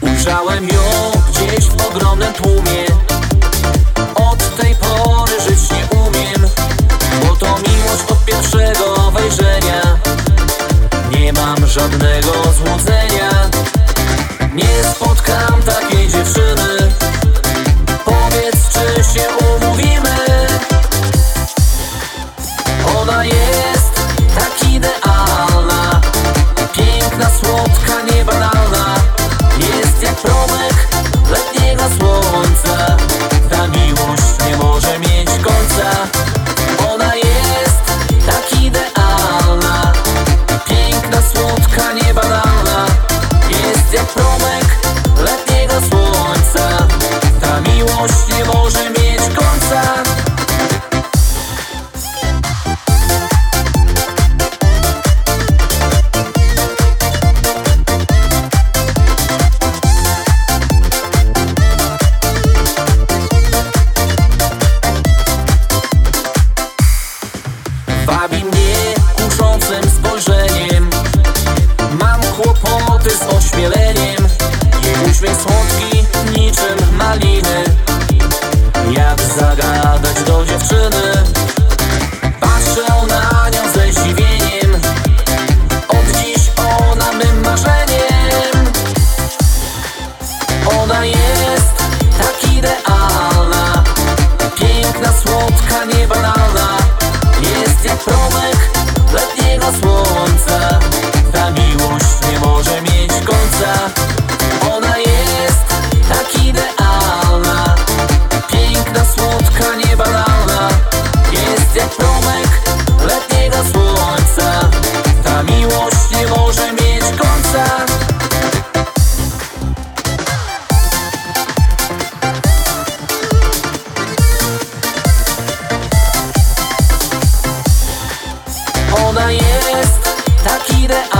Ujrzałem ją gdzieś w ogromnym tłumie. Oczy z ośmieleniem Jej uśmiech słodki niczym maliny. Jak zagadać do dziewczyny ideal